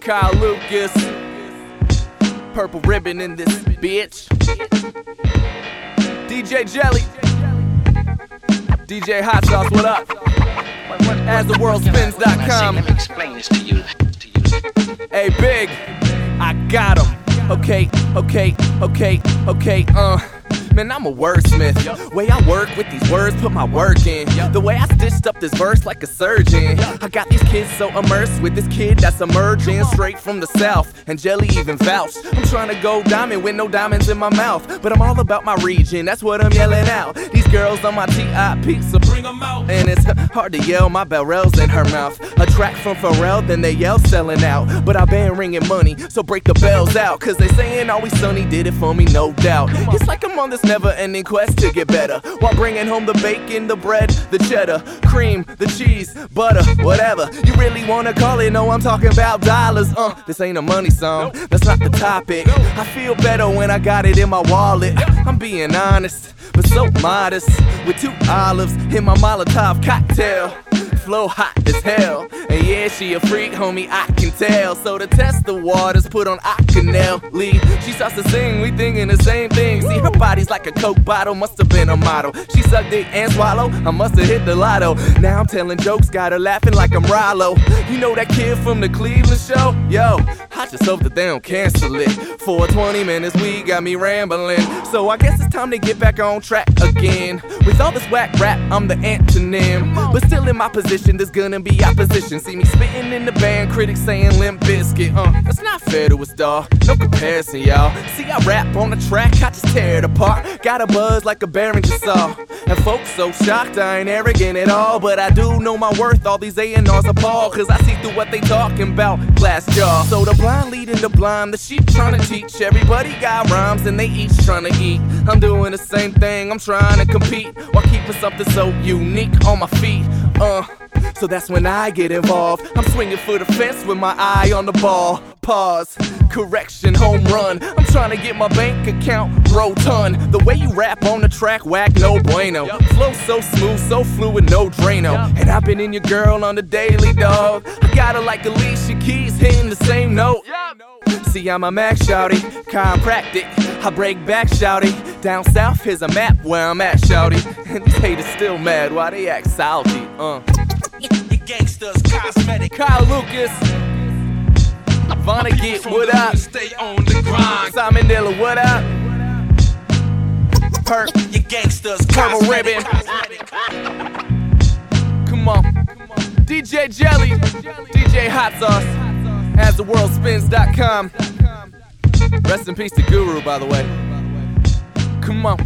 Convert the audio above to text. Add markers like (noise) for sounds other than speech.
Kyle Lucas. Purple ribbon in this bitch. DJ Jelly. DJ Hot Sauce, what up? As the world spins.com. Let me explain this to you. To you. Hey, Big, I got him. Okay, okay, okay, okay, uh. Man, I'm a wordsmith. Way I work with these words, put my work in. The way I stitched up this verse like a surgeon. I got these kids so immersed with this kid that's emerging straight from the south. And Jelly even vouched. I'm trying to go diamond with no diamonds in my mouth. But I'm all about my region, that's what I'm yelling out. These girls on my TIP, out. And it's hard to yell, my barrel's in her mouth. A track from Pharrell, then they yell selling out. But I've been ringing money, so break the bells out. Cause they saying always sunny did it for me, no doubt. It's like I'm on this never ending quest to get better. While bringing home the bacon, the bread, the cheddar, cream, the cheese, butter, whatever. You really wanna call it? No, I'm talking about dollars. Uh, this ain't a money song, that's not the topic. I feel better when I got it in my wallet. I'm being honest, but so modest. With two olives in my Molotov cocktail. Flow hot as hell. And yeah, she a freak, homie, I can tell. So to test the waters, put on Acanel Lee. She starts to sing, we thinking the same thing. See, her body's like a Coke bottle, must have been a model. She sucked dick and swallow, I must have hit the lotto. Now I'm telling jokes, got her laughing like I'm Rallo. You know that kid from the Cleveland show? Yo, Just hope that they don't cancel it. For 20 minutes, we got me rambling. So I guess it's time to get back on track again. With all this whack rap, I'm the antonym. But still in my position, there's gonna be opposition. See me spitting in the band, critics saying Limp Bizkit. Uh, that's not fair to a star. No comparison, y'all. See, I rap on the track, I just tear it apart. Got a buzz like a Behringer saw. And folks so shocked, I ain't arrogant at all. But I do know my worth, all these A&Rs appall. Cause I see through what they talking about. Glass jaw. So the blind leading the blind, the sheep trying to teach. Everybody got rhymes and they each trying to eat. I'm doing the same thing, I'm trying to compete while keeping something so unique on my feet. Uh, so that's when I get involved. I'm swinging for the fence with my eye on the ball. Pause, correction, home run. I'm trying to get my bank account rotund. The way you rap on the track, whack, no bueno. Flow so smooth, so fluid, no Drano. And I've been in your girl on the daily, dog. I got her like Alicia Keys hitting the same note. See, I'm a Mac shouty, chiropractic. I break back shouty. Down south, here's a map where I'm at shouty. (laughs) And these haters still mad, why they act salty? Uh. You gangsters, cosmetic. Kyle Lucas, Vonnegut, what the up? Stay on the grind. Simon Dilla, what up? Perk, You gangsters, Purple ribbon. come on. DJ Jelly, DJ Hot Sauce, as the world spins.com. Rest in peace to Guru, by the way. Come on.